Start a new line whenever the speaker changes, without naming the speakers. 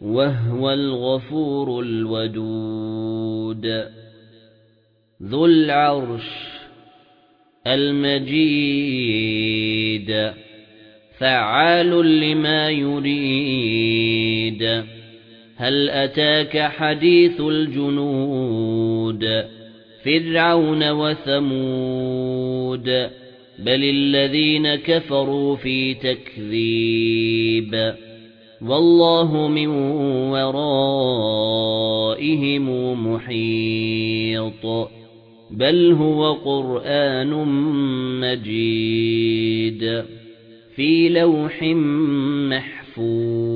وهو الغفور الودود. ذو العرش المجيد فعال لما يريد. هل أتاك حديث الجنود فرعون وثمود؟ بل الذين كفروا في تكذيب. والله من ورائهم محيط. بل هو قرآن مجيد في لوح محفوظ.